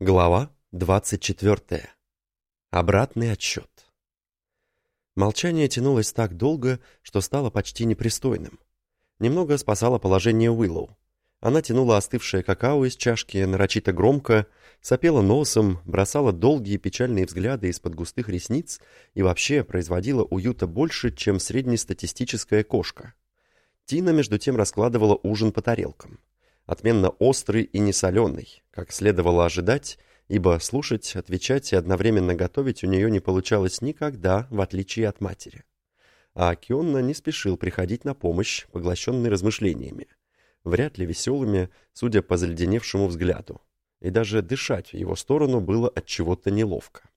Глава 24. Обратный отсчет. Молчание тянулось так долго, что стало почти непристойным. Немного спасало положение Уиллоу. Она тянула остывшее какао из чашки нарочито громко, сопела носом, бросала долгие печальные взгляды из-под густых ресниц и вообще производила уюта больше, чем среднестатистическая кошка. Тина между тем раскладывала ужин по тарелкам отменно острый и несоленый, как следовало ожидать, ибо слушать, отвечать и одновременно готовить у нее не получалось никогда, в отличие от матери. А Кионна не спешил приходить на помощь, поглощенный размышлениями, вряд ли веселыми, судя по заледеневшему взгляду, и даже дышать в его сторону было от чего-то неловко.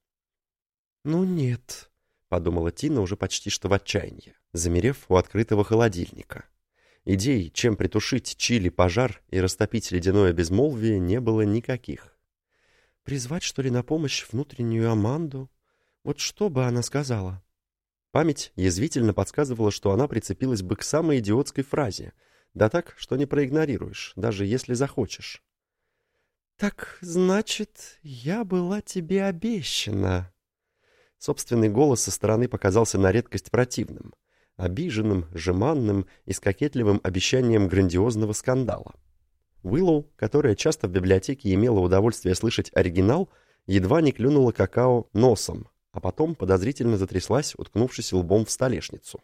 «Ну нет», — подумала Тина уже почти что в отчаянии, замерев у открытого холодильника. Идей, чем притушить чили пожар и растопить ледяное безмолвие, не было никаких. Призвать, что ли, на помощь внутреннюю Аманду? Вот что бы она сказала? Память язвительно подсказывала, что она прицепилась бы к самой идиотской фразе, да так, что не проигнорируешь, даже если захочешь. «Так, значит, я была тебе обещана». Собственный голос со стороны показался на редкость противным обиженным, жеманным и с кокетливым обещанием грандиозного скандала. Уиллоу, которая часто в библиотеке имела удовольствие слышать оригинал, едва не клюнула какао носом, а потом подозрительно затряслась, уткнувшись лбом в столешницу.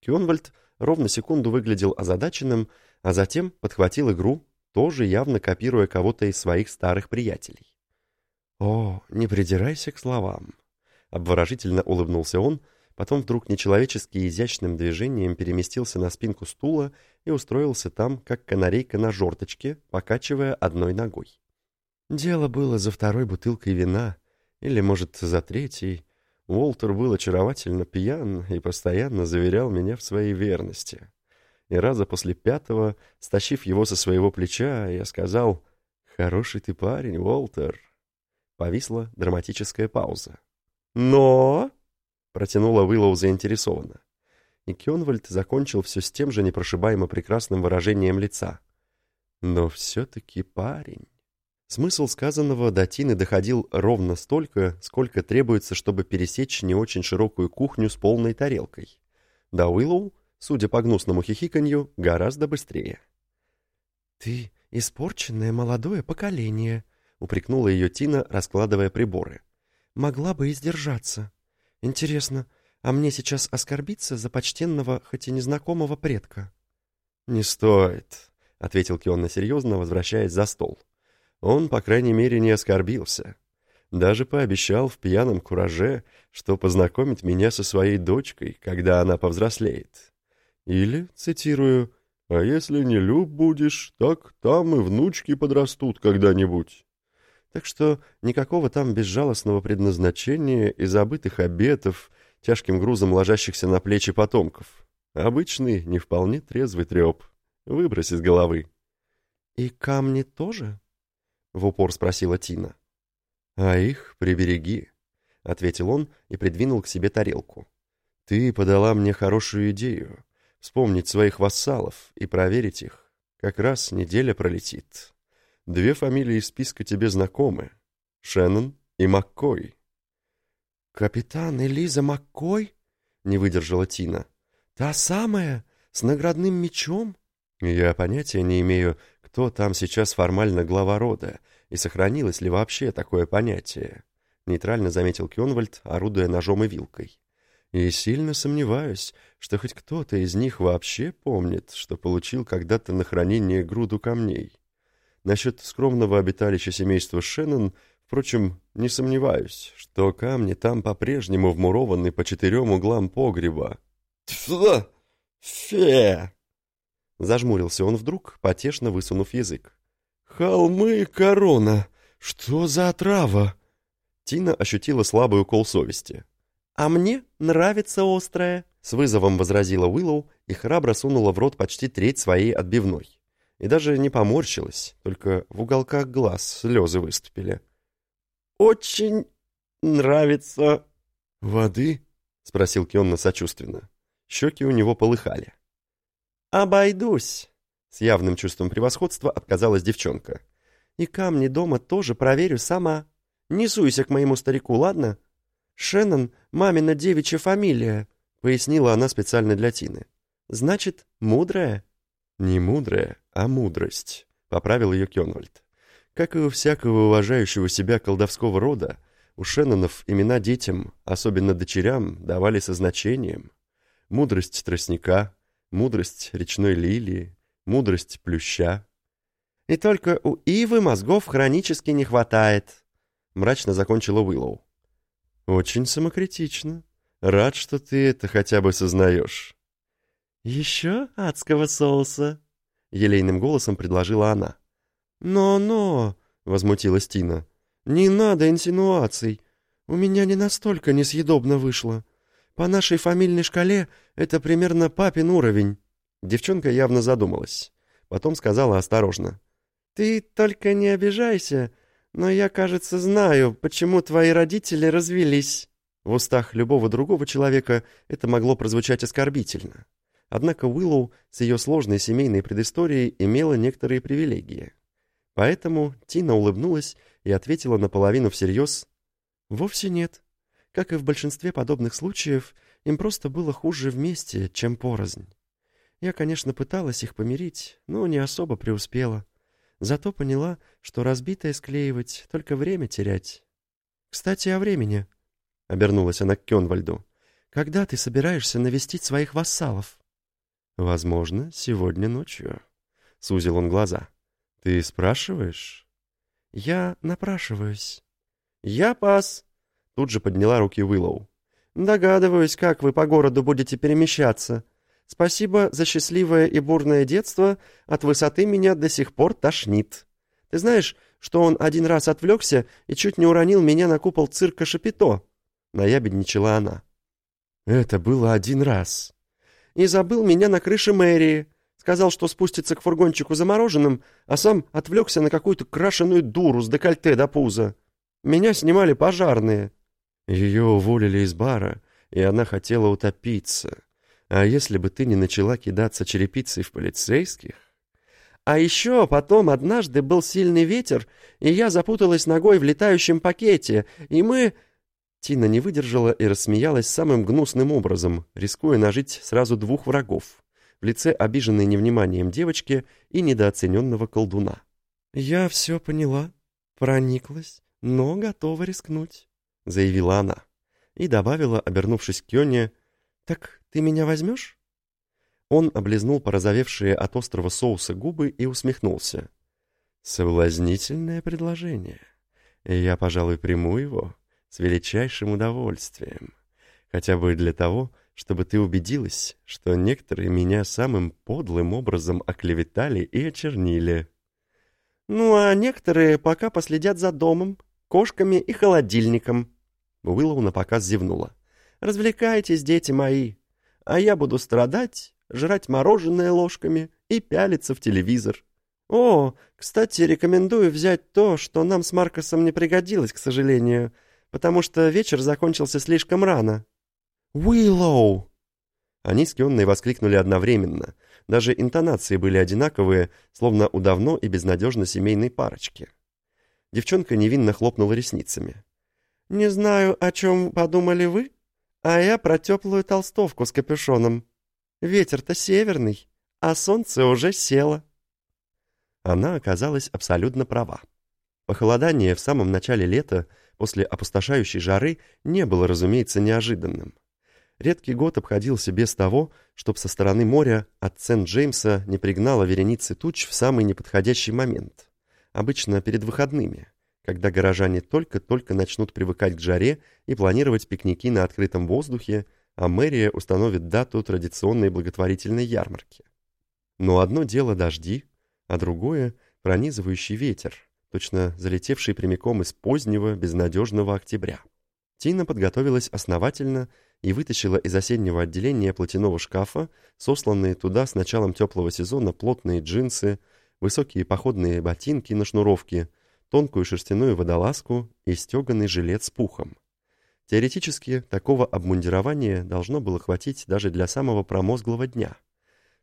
Кёнвальд ровно секунду выглядел озадаченным, а затем подхватил игру, тоже явно копируя кого-то из своих старых приятелей. «О, не придирайся к словам!» — обворожительно улыбнулся он — Потом вдруг нечеловечески изящным движением переместился на спинку стула и устроился там, как канарейка на жорточке, покачивая одной ногой. Дело было за второй бутылкой вина, или, может, за третьей. Уолтер был очаровательно пьян и постоянно заверял меня в своей верности. И раза после пятого, стащив его со своего плеча, я сказал «Хороший ты парень, Уолтер». Повисла драматическая пауза. «Но...» Протянула Уиллоу заинтересованно. И Кёнвальд закончил все с тем же непрошибаемо прекрасным выражением лица. Но все-таки парень. Смысл сказанного до Тины доходил ровно столько, сколько требуется, чтобы пересечь не очень широкую кухню с полной тарелкой. До Уиллоу, судя по гнусному хихиканью, гораздо быстрее. «Ты испорченное молодое поколение», — упрекнула ее Тина, раскладывая приборы. «Могла бы и сдержаться». Интересно, а мне сейчас оскорбиться за почтенного, хоть и незнакомого предка? Не стоит, ответил Кионна серьезно, возвращаясь за стол. Он, по крайней мере, не оскорбился. Даже пообещал в пьяном кураже, что познакомит меня со своей дочкой, когда она повзрослеет. Или, цитирую, «А если не люб будешь, так там и внучки подрастут когда-нибудь». Так что никакого там безжалостного предназначения и забытых обетов, тяжким грузом ложащихся на плечи потомков. Обычный, не вполне трезвый треп. Выбрось из головы. «И камни тоже?» — в упор спросила Тина. «А их прибереги», — ответил он и придвинул к себе тарелку. «Ты подала мне хорошую идею — вспомнить своих вассалов и проверить их. Как раз неделя пролетит». Две фамилии из списка тебе знакомы. Шеннон и Маккой. «Капитан Элиза Маккой?» — не выдержала Тина. «Та самая, с наградным мечом?» «Я понятия не имею, кто там сейчас формально глава рода, и сохранилось ли вообще такое понятие», — нейтрально заметил Кёнвальд, орудуя ножом и вилкой. «И сильно сомневаюсь, что хоть кто-то из них вообще помнит, что получил когда-то на хранение груду камней». Насчет скромного обиталища семейства Шеннон, впрочем, не сомневаюсь, что камни там по-прежнему вмурованы по четырем углам погреба. «Тьфу! Фе!» Зажмурился он вдруг, потешно высунув язык. «Холмы и корона! Что за отрава?» Тина ощутила слабый укол совести. «А мне нравится острое!» С вызовом возразила Уиллоу и храбро сунула в рот почти треть своей отбивной и даже не поморщилась, только в уголках глаз слезы выступили. «Очень нравится...» «Воды?» — спросил Кионна сочувственно. Щеки у него полыхали. «Обойдусь!» — с явным чувством превосходства отказалась девчонка. И камни дома тоже проверю сама. Не суйся к моему старику, ладно? Шеннон — мамина девичья фамилия, — пояснила она специально для Тины. Значит, мудрая? Не мудрая, а мудрость, — поправил ее Кенвальд. Как и у всякого уважающего себя колдовского рода, у Шеннонов имена детям, особенно дочерям, давали со значением. Мудрость тростника, мудрость речной лилии, мудрость плюща. «И только у Ивы мозгов хронически не хватает», — мрачно закончила Уиллоу. «Очень самокритично. Рад, что ты это хотя бы сознаешь». «Еще адского соуса?» — елейным голосом предложила она. «Но-но», — возмутилась Тина, — «не надо инсинуаций. У меня не настолько несъедобно вышло. По нашей фамильной шкале это примерно папин уровень». Девчонка явно задумалась. Потом сказала осторожно. «Ты только не обижайся, но я, кажется, знаю, почему твои родители развелись». В устах любого другого человека это могло прозвучать оскорбительно. Однако Уиллоу с ее сложной семейной предысторией имела некоторые привилегии. Поэтому Тина улыбнулась и ответила наполовину всерьез «Вовсе нет. Как и в большинстве подобных случаев, им просто было хуже вместе, чем порознь. Я, конечно, пыталась их помирить, но не особо преуспела. Зато поняла, что разбитое склеивать, только время терять. «Кстати, о времени», — обернулась она к Кенвальду. «Когда ты собираешься навестить своих вассалов?» «Возможно, сегодня ночью», — сузил он глаза. «Ты спрашиваешь?» «Я напрашиваюсь». «Я пас», — тут же подняла руки Уиллоу. «Догадываюсь, как вы по городу будете перемещаться. Спасибо за счастливое и бурное детство, от высоты меня до сих пор тошнит. Ты знаешь, что он один раз отвлекся и чуть не уронил меня на купол цирка Шапито?» Наябедничала она. «Это было один раз». «И забыл меня на крыше мэрии. Сказал, что спустится к фургончику замороженным, а сам отвлекся на какую-то крашеную дуру с декольте до пуза. Меня снимали пожарные». Ее уволили из бара, и она хотела утопиться. А если бы ты не начала кидаться черепицей в полицейских? А еще потом однажды был сильный ветер, и я запуталась ногой в летающем пакете, и мы... Тина не выдержала и рассмеялась самым гнусным образом, рискуя нажить сразу двух врагов в лице обиженной невниманием девочки и недооцененного колдуна. «Я все поняла, прониклась, но готова рискнуть», — заявила она. И добавила, обернувшись к Кёне, «Так ты меня возьмешь?» Он облизнул порозовевшие от острого соуса губы и усмехнулся. «Соблазнительное предложение. Я, пожалуй, приму его с величайшим удовольствием. Хотя бы для того, чтобы ты убедилась, что некоторые меня самым подлым образом оклеветали и очернили». «Ну, а некоторые пока последят за домом, кошками и холодильником». Уиллоу напоказ зевнула. «Развлекайтесь, дети мои, а я буду страдать, жрать мороженое ложками и пялиться в телевизор. О, кстати, рекомендую взять то, что нам с Маркосом не пригодилось, к сожалению, потому что вечер закончился слишком рано». «Уиллоу!» Они с Кионной воскликнули одновременно. Даже интонации были одинаковые, словно у давно и безнадежно семейной парочки. Девчонка невинно хлопнула ресницами. «Не знаю, о чем подумали вы, а я про теплую толстовку с капюшоном. Ветер-то северный, а солнце уже село». Она оказалась абсолютно права. Похолодание в самом начале лета, после опустошающей жары, не было, разумеется, неожиданным. Редкий год обходился без того, чтобы со стороны моря от Сент-Джеймса не пригнала вереницы туч в самый неподходящий момент. Обычно перед выходными, когда горожане только-только начнут привыкать к жаре и планировать пикники на открытом воздухе, а мэрия установит дату традиционной благотворительной ярмарки. Но одно дело дожди, а другое — пронизывающий ветер, точно залетевший прямиком из позднего, безнадежного октября. Тина подготовилась основательно и вытащила из осеннего отделения платяного шкафа сосланные туда с началом теплого сезона плотные джинсы, высокие походные ботинки на шнуровке, тонкую шерстяную водолазку и стеганый жилет с пухом. Теоретически, такого обмундирования должно было хватить даже для самого промозглого дня.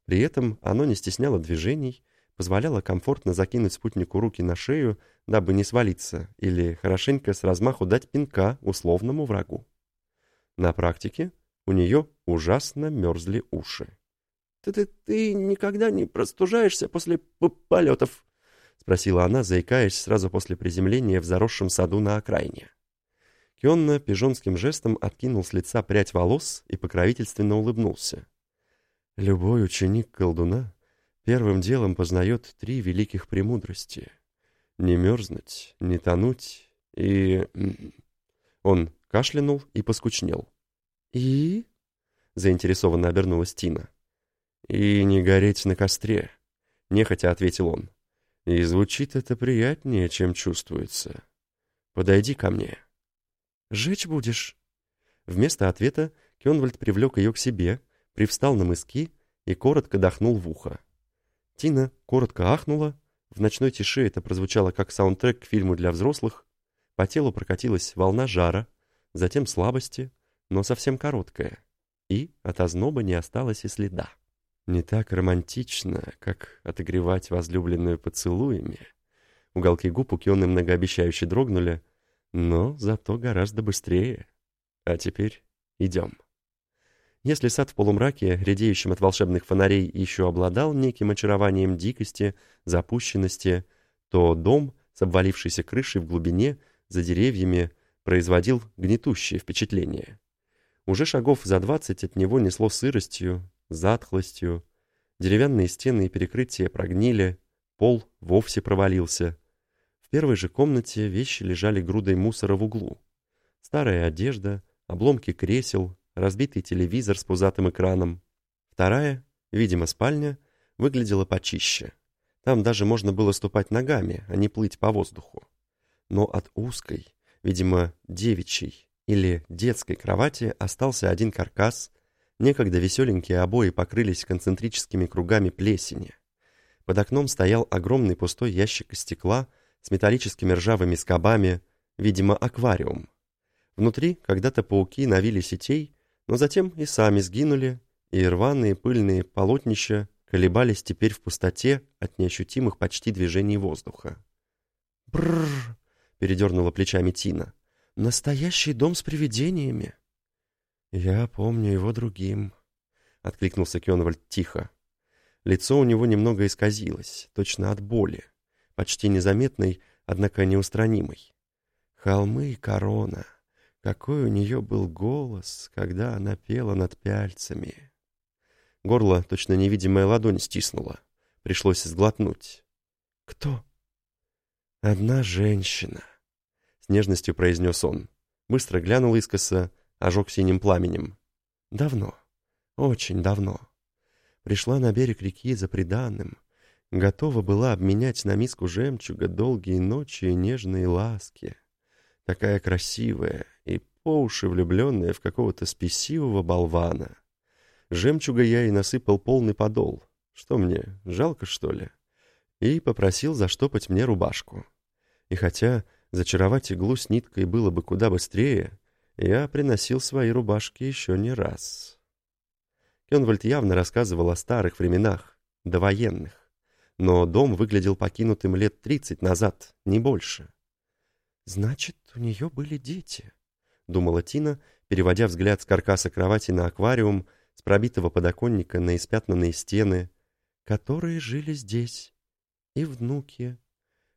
При этом оно не стесняло движений, позволяла комфортно закинуть спутнику руки на шею, дабы не свалиться, или хорошенько с размаху дать пинка условному врагу. На практике у нее ужасно мерзли уши. «Ты, ты, ты никогда не простужаешься после полетов?» — спросила она, заикаясь сразу после приземления в заросшем саду на окраине. Кионна пижонским жестом откинул с лица прядь волос и покровительственно улыбнулся. «Любой ученик колдуна первым делом познает три великих премудрости — не мерзнуть, не тонуть и...» Он кашлянул и поскучнел. «И?» — заинтересованно обернулась Тина. «И не гореть на костре», — нехотя ответил он. «И звучит это приятнее, чем чувствуется. Подойди ко мне». «Жечь будешь?» Вместо ответа Кенвальд привлек ее к себе, привстал на мыски и коротко дохнул в ухо. Тина коротко ахнула, в ночной тиши это прозвучало как саундтрек к фильму для взрослых, по телу прокатилась волна жара, затем слабости, но совсем короткая, и от озноба не осталось и следа. Не так романтично, как отогревать возлюбленную поцелуями. Уголки губ у Кионы многообещающе дрогнули, но зато гораздо быстрее. А теперь идем. Если сад в полумраке, редеющем от волшебных фонарей, еще обладал неким очарованием дикости, запущенности, то дом с обвалившейся крышей в глубине, за деревьями, производил гнетущее впечатление. Уже шагов за двадцать от него несло сыростью, затхлостью. Деревянные стены и перекрытия прогнили, пол вовсе провалился. В первой же комнате вещи лежали грудой мусора в углу. Старая одежда, обломки кресел, разбитый телевизор с пузатым экраном. Вторая, видимо, спальня, выглядела почище. Там даже можно было ступать ногами, а не плыть по воздуху. Но от узкой, видимо, девичьей или детской кровати остался один каркас, некогда веселенькие обои покрылись концентрическими кругами плесени. Под окном стоял огромный пустой ящик из стекла с металлическими ржавыми скобами, видимо, аквариум. Внутри когда-то пауки навили сетей, но затем и сами сгинули, и рваные пыльные полотнища колебались теперь в пустоте от неощутимых почти движений воздуха. «Брррр!» — передернула плечами Тина. «Настоящий дом с привидениями!» «Я помню его другим», — откликнулся Кёнвальд тихо. Лицо у него немного исказилось, точно от боли, почти незаметной, однако неустранимой. Холмы и корона. Какой у нее был голос, когда она пела над пяльцами. Горло точно невидимая ладонь стиснула. Пришлось сглотнуть. «Кто?» «Одна женщина», — с нежностью произнес он. Быстро глянул искоса, ожег синим пламенем. «Давно, очень давно. Пришла на берег реки за приданным, готова была обменять на миску жемчуга долгие ночи и нежные ласки. Такая красивая и по уши влюбленная в какого-то спесивого болвана. Жемчуга я и насыпал полный подол. Что мне, жалко, что ли? И попросил заштопать мне рубашку. И хотя зачаровать иглу с ниткой было бы куда быстрее, я приносил свои рубашки еще не раз. Кенвальд явно рассказывал о старых временах, довоенных. Но дом выглядел покинутым лет тридцать назад, не больше. «Значит, у нее были дети», — думала Тина, переводя взгляд с каркаса кровати на аквариум, с пробитого подоконника на испятнанные стены, которые жили здесь. И внуки.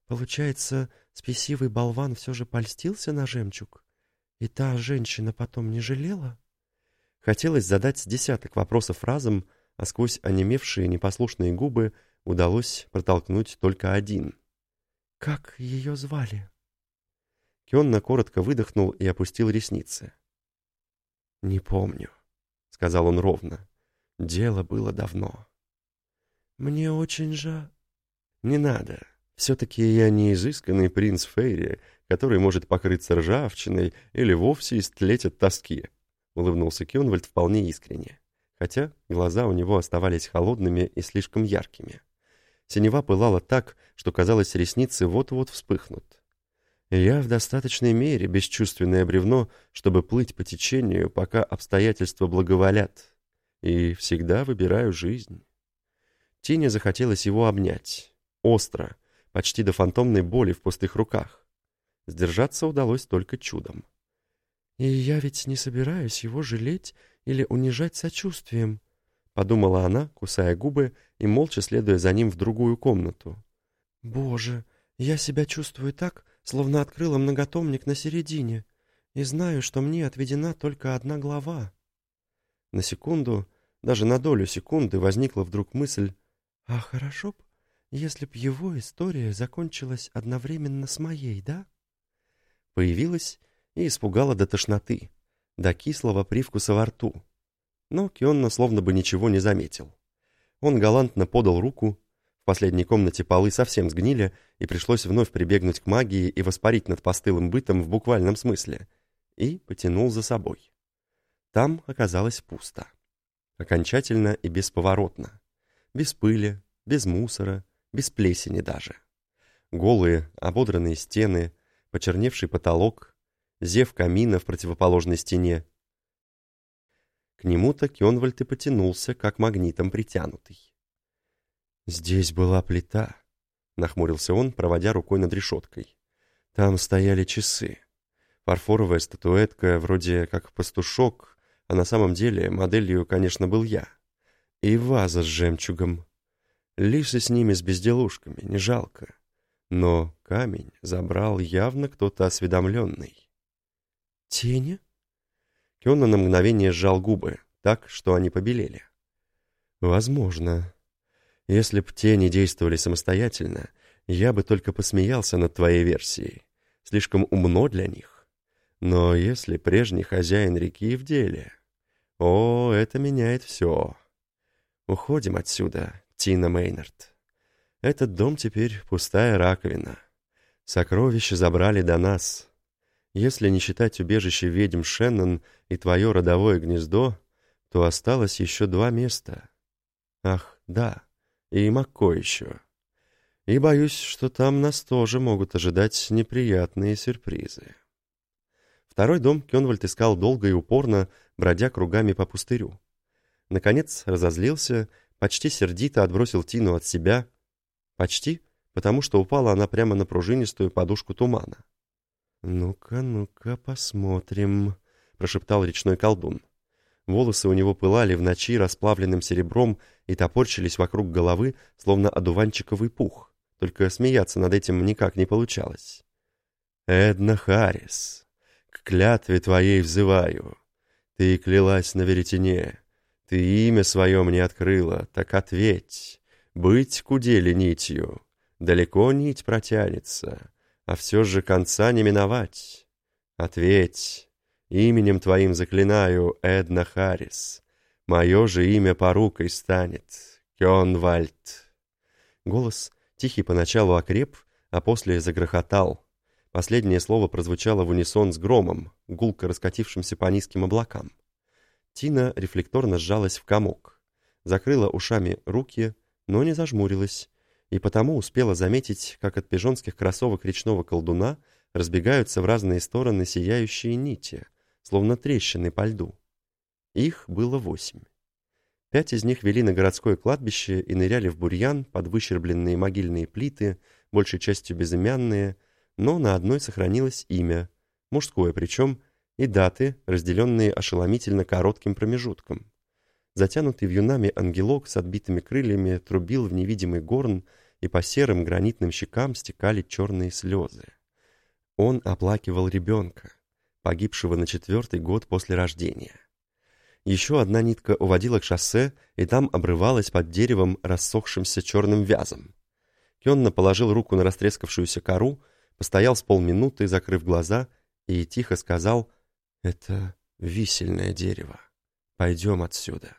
Получается, спесивый болван все же польстился на жемчуг? И та женщина потом не жалела? Хотелось задать десяток вопросов разом, а сквозь онемевшие непослушные губы удалось протолкнуть только один. «Как ее звали?» Кенна коротко выдохнул и опустил ресницы. «Не помню», — сказал он ровно. «Дело было давно». «Мне очень жаль». «Не надо. Все-таки я не изысканный принц Фейри, который может покрыться ржавчиной или вовсе истлеть от тоски», — улыбнулся Кюнвальд вполне искренне, хотя глаза у него оставались холодными и слишком яркими. Синева пылала так, что, казалось, ресницы вот-вот вспыхнут. «Я в достаточной мере бесчувственное бревно, чтобы плыть по течению, пока обстоятельства благоволят, и всегда выбираю жизнь». Тине захотелось его обнять. Остро, почти до фантомной боли в пустых руках. Сдержаться удалось только чудом. «И я ведь не собираюсь его жалеть или унижать сочувствием», — подумала она, кусая губы и молча следуя за ним в другую комнату. «Боже, я себя чувствую так, словно открыла многотомник на середине, и знаю, что мне отведена только одна глава». На секунду, даже на долю секунды, возникла вдруг мысль «А хорошо б, если б его история закончилась одновременно с моей, да?» Появилась и испугала до тошноты, до кислого привкуса во рту. Но Кионна словно бы ничего не заметил. Он галантно подал руку, в последней комнате полы совсем сгнили, и пришлось вновь прибегнуть к магии и воспарить над постылым бытом в буквальном смысле, и потянул за собой. Там оказалось пусто. Окончательно и бесповоротно. Без пыли, без мусора, без плесени даже. Голые, ободранные стены, почерневший потолок, зев камина в противоположной стене. К нему-то Кёнвальд и потянулся, как магнитом притянутый. «Здесь была плита», — нахмурился он, проводя рукой над решеткой. «Там стояли часы. Фарфоровая статуэтка, вроде как пастушок, а на самом деле моделью, конечно, был я. И ваза с жемчугом. Лишь с ними с безделушками, не жалко. Но камень забрал явно кто-то осведомленный. «Тени?» Кёна на мгновение сжал губы, так, что они побелели. «Возможно. Если б тени действовали самостоятельно, я бы только посмеялся над твоей версией. Слишком умно для них. Но если прежний хозяин реки в деле... О, это меняет все. Уходим отсюда, Тина Мейнард. Этот дом теперь пустая раковина. Сокровища забрали до нас. Если не считать убежище ведьм Шеннон и твое родовое гнездо, то осталось еще два места. Ах, да, и Макко еще. И боюсь, что там нас тоже могут ожидать неприятные сюрпризы. Второй дом Кенвальд искал долго и упорно, бродя кругами по пустырю. Наконец разозлился, почти сердито отбросил Тину от себя. Почти, потому что упала она прямо на пружинистую подушку тумана. «Ну-ка, ну-ка, посмотрим», — прошептал речной колдун. Волосы у него пылали в ночи расплавленным серебром и топорчились вокруг головы, словно одуванчиковый пух. Только смеяться над этим никак не получалось. «Эдна Харрис, к клятве твоей взываю. Ты клялась на веретене. Ты имя свое мне открыла, так ответь. Быть кудели нитью. Далеко нить протянется, а все же конца не миновать. Ответь, именем твоим заклинаю, Эдна Харрис. Мое же имя порукой станет, Кёнвальд. Голос, тихий поначалу окреп, а после загрохотал. Последнее слово прозвучало в унисон с громом, гулко раскатившимся по низким облакам. Тина рефлекторно сжалась в комок, закрыла ушами руки, но не зажмурилась, и потому успела заметить, как от пижонских кроссовок речного колдуна разбегаются в разные стороны сияющие нити, словно трещины по льду. Их было восемь. Пять из них вели на городское кладбище и ныряли в бурьян под выщербленные могильные плиты, большей частью безымянные, но на одной сохранилось имя, мужское причем, и даты, разделенные ошеломительно коротким промежутком. Затянутый вьюнами ангелок с отбитыми крыльями трубил в невидимый горн, и по серым гранитным щекам стекали черные слезы. Он оплакивал ребенка, погибшего на четвертый год после рождения. Еще одна нитка уводила к шоссе, и там обрывалась под деревом рассохшимся черным вязом. Кенна положил руку на растрескавшуюся кору, постоял с полминуты, закрыв глаза, и тихо сказал «Это висельное дерево. Пойдем отсюда».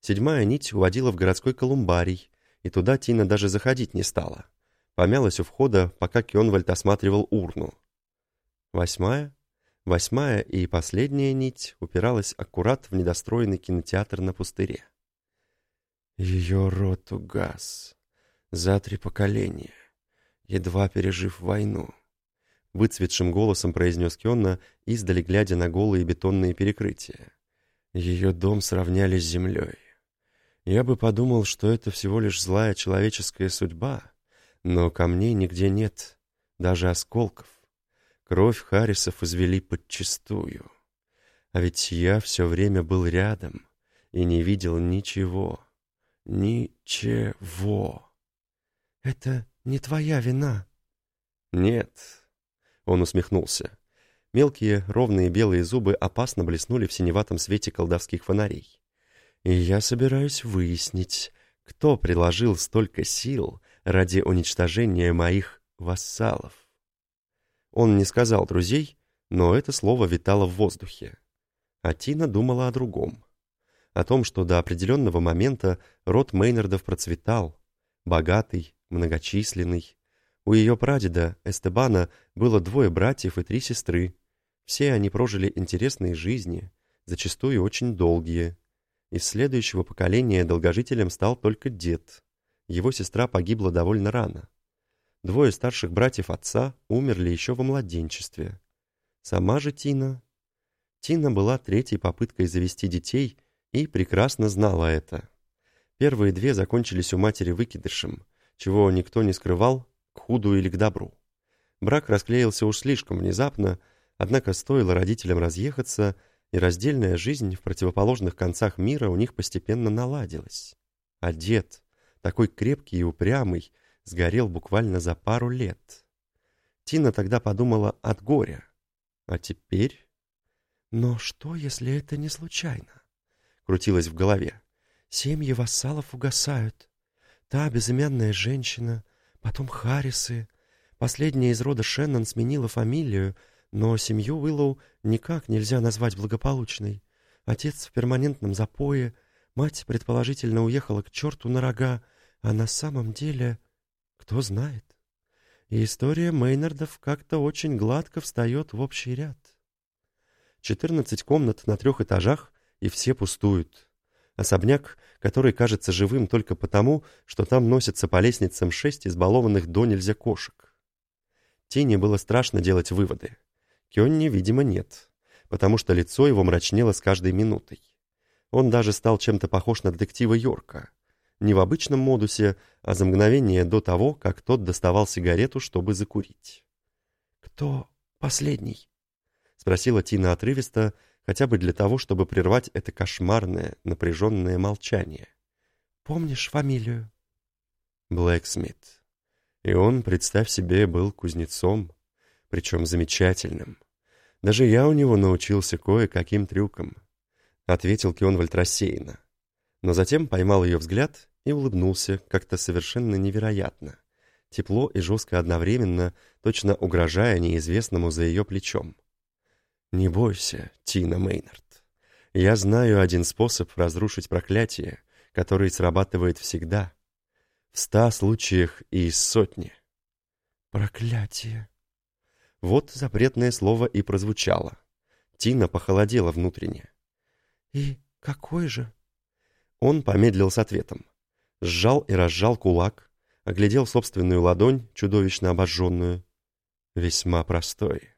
Седьмая нить уводила в городской колумбарий, и туда Тина даже заходить не стала. Помялась у входа, пока Кёнвальд осматривал урну. Восьмая, восьмая и последняя нить упиралась аккурат в недостроенный кинотеатр на пустыре. Ее рот угас. За три поколения, едва пережив войну. Выцветшим голосом произнес Кённа, издали глядя на голые бетонные перекрытия. Ее дом сравняли с землей. Я бы подумал, что это всего лишь злая человеческая судьба, но камней нигде нет, даже осколков. Кровь Харрисов извели подчистую. А ведь я все время был рядом и не видел ничего. Ничего. «Это не твоя вина». «Нет», — он усмехнулся. Мелкие, ровные белые зубы опасно блеснули в синеватом свете колдовских фонарей. «И я собираюсь выяснить, кто приложил столько сил ради уничтожения моих вассалов». Он не сказал друзей, но это слово витало в воздухе. А Тина думала о другом. О том, что до определенного момента род Мейнардов процветал, богатый, многочисленный. У ее прадеда, Эстебана, было двое братьев и три сестры. Все они прожили интересные жизни, зачастую очень долгие. Из следующего поколения долгожителем стал только дед. Его сестра погибла довольно рано. Двое старших братьев отца умерли еще во младенчестве. Сама же Тина... Тина была третьей попыткой завести детей и прекрасно знала это. Первые две закончились у матери выкидышем, чего никто не скрывал, к худу или к добру. Брак расклеился уж слишком внезапно, однако стоило родителям разъехаться, и раздельная жизнь в противоположных концах мира у них постепенно наладилась. А дед, такой крепкий и упрямый, сгорел буквально за пару лет. Тина тогда подумала от горя. А теперь... «Но что, если это не случайно?» Крутилось в голове. «Семьи вассалов угасают. Та безымянная женщина, потом Харрисы. Последняя из рода Шеннон сменила фамилию, но семью Уиллоу никак нельзя назвать благополучной. Отец в перманентном запое, мать предположительно уехала к черту на рога, а на самом деле... Кто знает? И история Мейнардов как-то очень гладко встает в общий ряд. Четырнадцать комнат на трех этажах, и все пустуют. Особняк, который кажется живым только потому, что там носятся по лестницам шесть избалованных до нельзя кошек. Тине было страшно делать выводы. Кённи, видимо, нет, потому что лицо его мрачнело с каждой минутой. Он даже стал чем-то похож на детектива Йорка. Не в обычном модусе, а за мгновение до того, как тот доставал сигарету, чтобы закурить. «Кто последний?» — спросила Тина отрывисто, хотя бы для того, чтобы прервать это кошмарное, напряженное молчание. «Помнишь фамилию?» Блэксмит. И он, представь себе, был кузнецом, причем замечательным. Даже я у него научился кое-каким трюкам», — ответил Кионвальд рассеянно. Но затем поймал ее взгляд и улыбнулся как-то совершенно невероятно. Тепло и жестко одновременно, точно угрожая неизвестному за ее плечом. «Не бойся, Тина Мейнард. Я знаю один способ разрушить проклятие, который срабатывает всегда. В ста случаях и из сотни». «Проклятие!» Вот запретное слово и прозвучало. Тина похолодела внутренне. «И какой же?» Он помедлил с ответом. Сжал и разжал кулак, оглядел собственную ладонь, чудовищно обожженную. Весьма простой.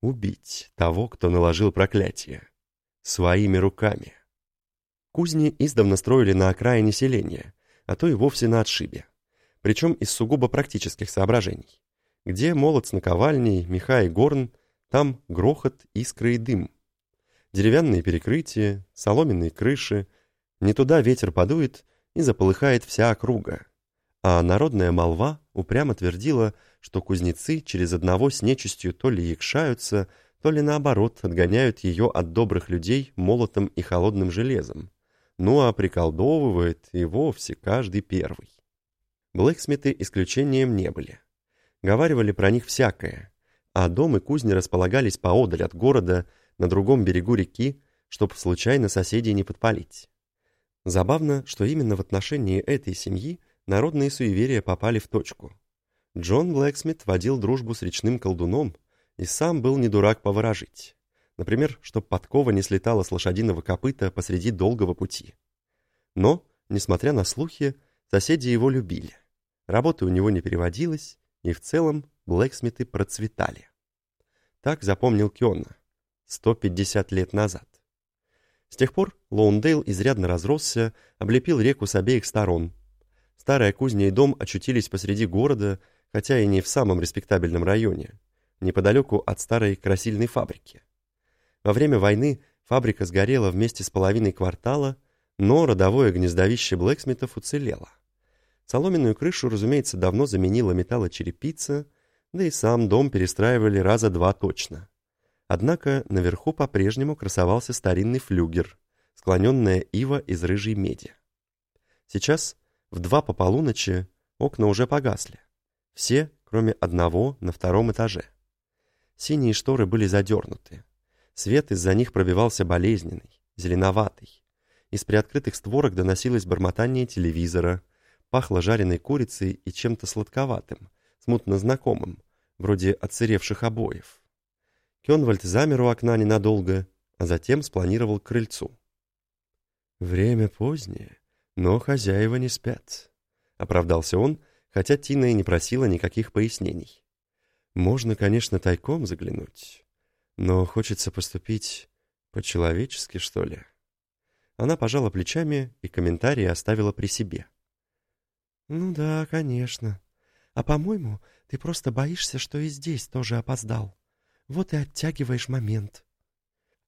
Убить того, кто наложил проклятие. Своими руками. Кузни издавна строили на окраине селения, а то и вовсе на отшибе. Причем из сугубо практических соображений. Где молот с наковальней, меха и горн, там грохот, искры и дым. Деревянные перекрытия, соломенные крыши. Не туда ветер подует и заполыхает вся округа. А народная молва упрямо твердила, что кузнецы через одного с нечистью то ли якшаются, то ли наоборот отгоняют ее от добрых людей молотом и холодным железом. Ну а приколдовывает и вовсе каждый первый. Блэксмиты исключением не были. Говаривали про них всякое, а дом и кузни располагались поодаль от города, на другом берегу реки, чтобы случайно соседей не подпалить. Забавно, что именно в отношении этой семьи народные суеверия попали в точку. Джон Блэксмит водил дружбу с речным колдуном и сам был не дурак поворожить. Например, чтоб подкова не слетала с лошадиного копыта посреди долгого пути. Но, несмотря на слухи, соседи его любили. Работа у него не переводилась, и в целом блэксмиты процветали. Так запомнил Киона 150 лет назад. С тех пор Лоундейл изрядно разросся, облепил реку с обеих сторон. Старая кузня и дом очутились посреди города, хотя и не в самом респектабельном районе, неподалеку от старой красильной фабрики. Во время войны фабрика сгорела вместе с половиной квартала, но родовое гнездовище Блэксмитов уцелело. Соломенную крышу, разумеется, давно заменила металлочерепица, да и сам дом перестраивали раза два точно. Однако наверху по-прежнему красовался старинный флюгер, склоненная ива из рыжей меди. Сейчас, в два по полуночи, окна уже погасли. Все, кроме одного, на втором этаже. Синие шторы были задернуты. Свет из-за них пробивался болезненный, зеленоватый. Из приоткрытых створок доносилось бормотание телевизора, пахло жареной курицей и чем-то сладковатым, смутно знакомым, вроде отсыревших обоев. Кенвальд замер у окна ненадолго, а затем спланировал к крыльцу. «Время позднее, но хозяева не спят», — оправдался он, хотя Тина и не просила никаких пояснений. «Можно, конечно, тайком заглянуть, но хочется поступить по-человечески, что ли?» Она пожала плечами и комментарии оставила при себе. «Ну да, конечно. А по-моему, ты просто боишься, что и здесь тоже опоздал. Вот и оттягиваешь момент.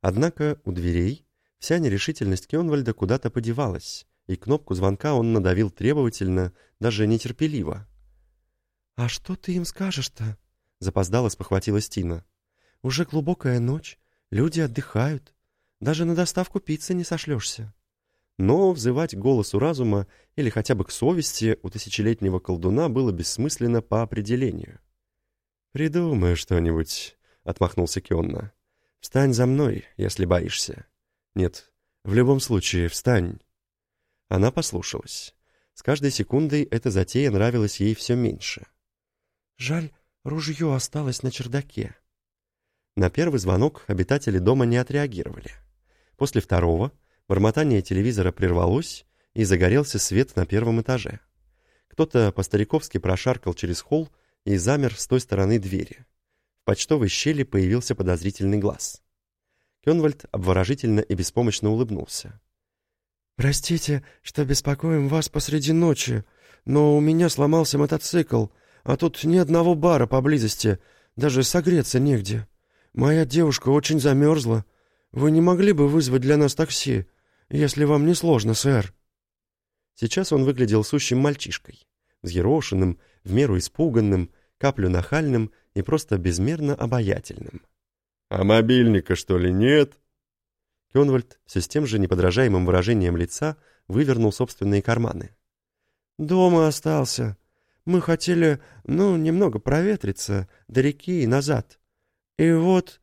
Однако у дверей вся нерешительность Кёнвальда куда-то подевалась, и кнопку звонка он надавил требовательно, даже нетерпеливо. «А что ты им скажешь-то?» — запоздало спохватилась Тина. «Уже глубокая ночь, люди отдыхают, даже на доставку пиццы не сошлешься». Но взывать голосу разума или хотя бы к совести у тысячелетнего колдуна было бессмысленно по определению. «Придумай что-нибудь», — отмахнулся Кионна. «Встань за мной, если боишься». «Нет, в любом случае, встань». Она послушалась. С каждой секундой эта затея нравилась ей все меньше. «Жаль, ружье осталось на чердаке». На первый звонок обитатели дома не отреагировали. После второго бормотание телевизора прервалось, и загорелся свет на первом этаже. Кто-то по-стариковски прошаркал через холл и замер с той стороны двери. В почтовой щели появился подозрительный глаз. Кенвальд обворожительно и беспомощно улыбнулся. «Простите, что беспокоим вас посреди ночи, но у меня сломался мотоцикл, а тут ни одного бара поблизости, даже согреться негде. Моя девушка очень замерзла. Вы не могли бы вызвать для нас такси, если вам не сложно, сэр?» Сейчас он выглядел сущим мальчишкой, взъерошенным, в меру испуганным, каплю нахальным и просто безмерно обаятельным. «А мобильника, что ли, нет?» Кёнвальд все с тем же неподражаемым выражением лица вывернул собственные карманы. «Дома остался. Мы хотели, ну, немного проветриться, до реки и назад. И вот...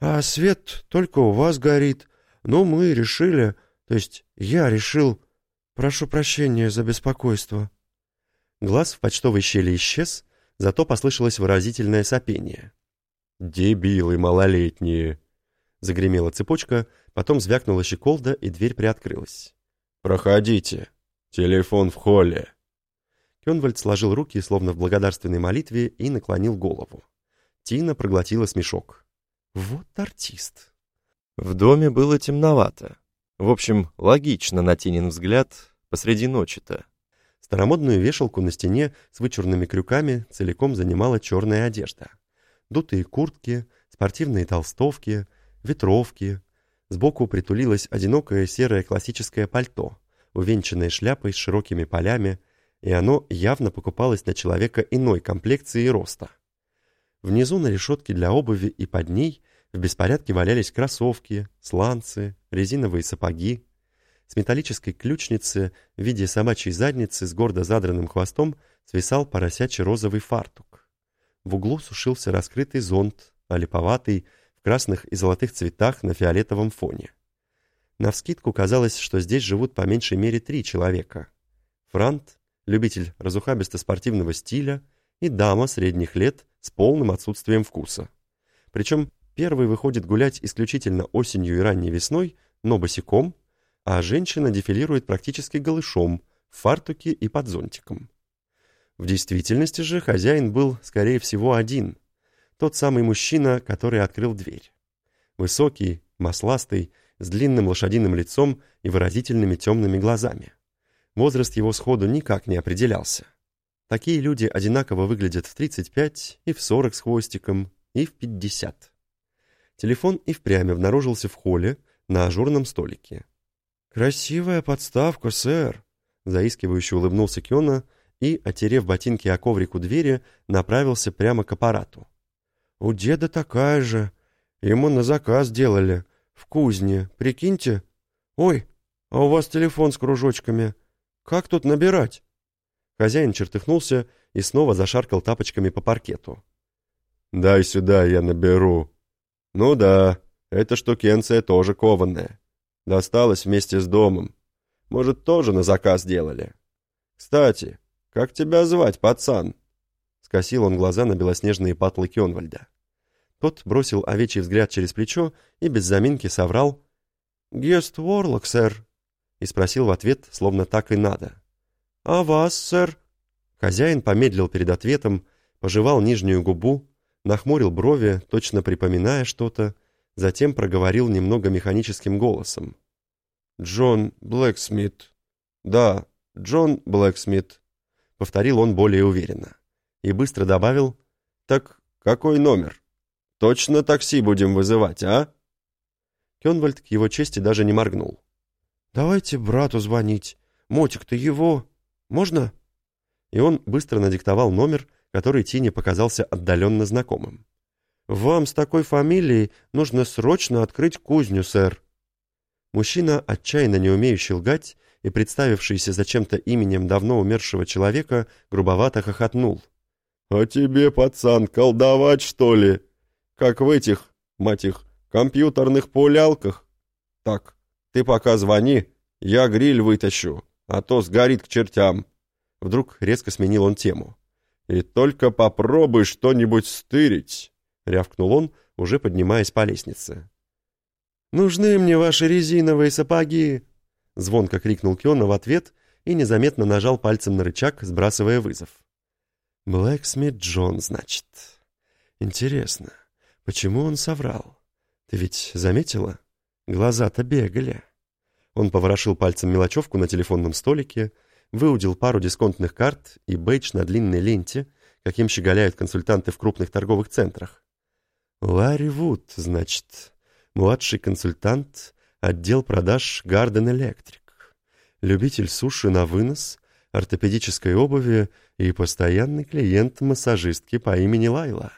А свет только у вас горит. Ну, мы решили, то есть я решил... Прошу прощения за беспокойство». Глаз в почтовой щели исчез, зато послышалось выразительное сопение. «Дебилы малолетние!» Загремела цепочка, потом звякнула щеколда, и дверь приоткрылась. «Проходите. Телефон в холле». Кенвальд сложил руки, словно в благодарственной молитве, и наклонил голову. Тина проглотила смешок. «Вот артист!» В доме было темновато. В общем, логично, на Тинин взгляд, посреди ночи-то. Старомодную вешалку на стене с вычурными крюками целиком занимала черная одежда. Дутые куртки, спортивные толстовки, ветровки. Сбоку притулилось одинокое серое классическое пальто, увенчанное шляпой с широкими полями, и оно явно покупалось на человека иной комплекции и роста. Внизу на решетке для обуви и под ней в беспорядке валялись кроссовки, сланцы, резиновые сапоги, с металлической ключницы в виде собачьей задницы с гордо задранным хвостом свисал поросячий розовый фартук. В углу сушился раскрытый зонт, олиповатый, в красных и золотых цветах на фиолетовом фоне. Навскидку казалось, что здесь живут по меньшей мере три человека. Франт, любитель разухабисто-спортивного стиля, и дама средних лет с полным отсутствием вкуса. Причем первый выходит гулять исключительно осенью и ранней весной, но босиком, а женщина дефилирует практически голышом, в фартуке и под зонтиком. В действительности же хозяин был, скорее всего, один. Тот самый мужчина, который открыл дверь. Высокий, масластый, с длинным лошадиным лицом и выразительными темными глазами. Возраст его сходу никак не определялся. Такие люди одинаково выглядят в 35 и в 40 с хвостиком, и в 50. Телефон и впрямь обнаружился в холле на ажурном столике. «Красивая подставка, сэр!» Заискивающе улыбнулся Кёна и, отерев ботинки о коврик у двери, направился прямо к аппарату. «У деда такая же. Ему на заказ делали. В кузне, прикиньте. Ой, а у вас телефон с кружочками. Как тут набирать?» Хозяин чертыхнулся и снова зашаркал тапочками по паркету. «Дай сюда, я наберу». «Ну да, эта штукенция тоже кованая. Досталась вместе с домом. Может, тоже на заказ делали. Кстати, как тебя звать, пацан?» Скосил он глаза на белоснежные патлы Кёнвальда. Тот бросил овечий взгляд через плечо и без заминки соврал «Гест Ворлок, сэр», и спросил в ответ, словно так и надо. «А вас, сэр?» Хозяин помедлил перед ответом, пожевал нижнюю губу, нахмурил брови, точно припоминая что-то, затем проговорил немного механическим голосом. «Джон Блэксмит». «Да, Джон Блэксмит», — повторил он более уверенно. И быстро добавил, «Так какой номер? Точно такси будем вызывать, а?» Кенвальд к его чести даже не моргнул. «Давайте брату звонить. Мотик-то его. Можно?» И он быстро надиктовал номер, который Тине показался отдаленно знакомым. «Вам с такой фамилией нужно срочно открыть кузню, сэр». Мужчина, отчаянно не умеющий лгать и представившийся зачем-то именем давно умершего человека, грубовато хохотнул. «А тебе, пацан, колдовать, что ли? Как в этих, мать их, компьютерных пулялках? Так, ты пока звони, я гриль вытащу, а то сгорит к чертям». Вдруг резко сменил он тему. «И только попробуй что-нибудь стырить!» — рявкнул он, уже поднимаясь по лестнице. «Нужны мне ваши резиновые сапоги!» Звонко крикнул Киона в ответ и незаметно нажал пальцем на рычаг, сбрасывая вызов. «Блэксмит Джон, значит. Интересно, почему он соврал? Ты ведь заметила? Глаза-то бегали». Он поворошил пальцем мелочевку на телефонном столике, выудил пару дисконтных карт и бейдж на длинной ленте, каким щеголяют консультанты в крупных торговых центрах. «Ларри Вуд, значит младший консультант, отдел продаж Garden Electric, любитель суши на вынос, ортопедической обуви и постоянный клиент массажистки по имени Лайла.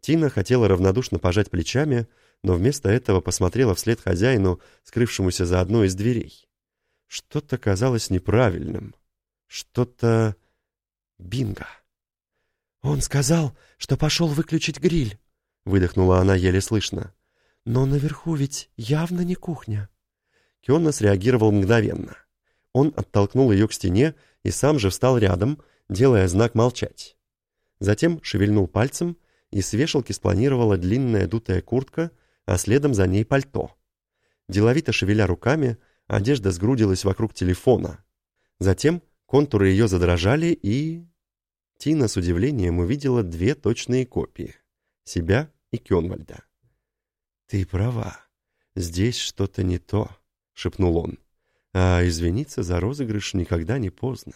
Тина хотела равнодушно пожать плечами, но вместо этого посмотрела вслед хозяину, скрывшемуся за одной из дверей. Что-то казалось неправильным. Что-то... Бинго. «Он сказал, что пошел выключить гриль», — выдохнула она еле слышно. «Но наверху ведь явно не кухня». Киона среагировал мгновенно. Он оттолкнул ее к стене и сам же встал рядом, делая знак молчать. Затем шевельнул пальцем, и с вешалки спланировала длинная дутая куртка, а следом за ней пальто. Деловито шевеля руками, одежда сгрудилась вокруг телефона. Затем контуры ее задрожали, и... Тина с удивлением увидела две точные копии — себя и Кёнвальда. «Ты права. Здесь что-то не то», — шепнул он. «А извиниться за розыгрыш никогда не поздно.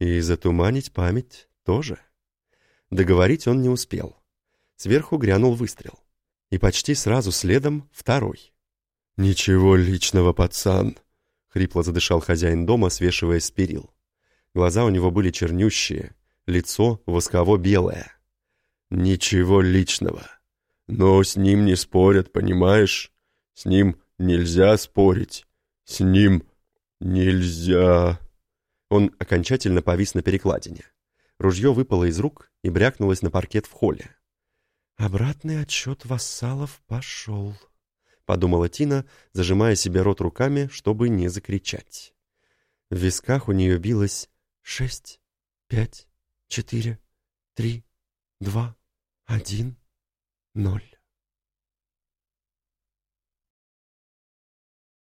И затуманить память тоже». Договорить он не успел. Сверху грянул выстрел. И почти сразу следом второй. «Ничего личного, пацан», — хрипло задышал хозяин дома, свешиваясь с перил. Глаза у него были чернющие, лицо восково-белое. «Ничего личного. Но с ним не спорят, понимаешь? С ним нельзя спорить. С ним нельзя. Он окончательно повис на перекладине. Ружье выпало из рук и брякнулось на паркет в холле. «Обратный отсчет вассалов пошел», — подумала Тина, зажимая себе рот руками, чтобы не закричать. В висках у нее билось шесть, пять, четыре, три, два, один ноль.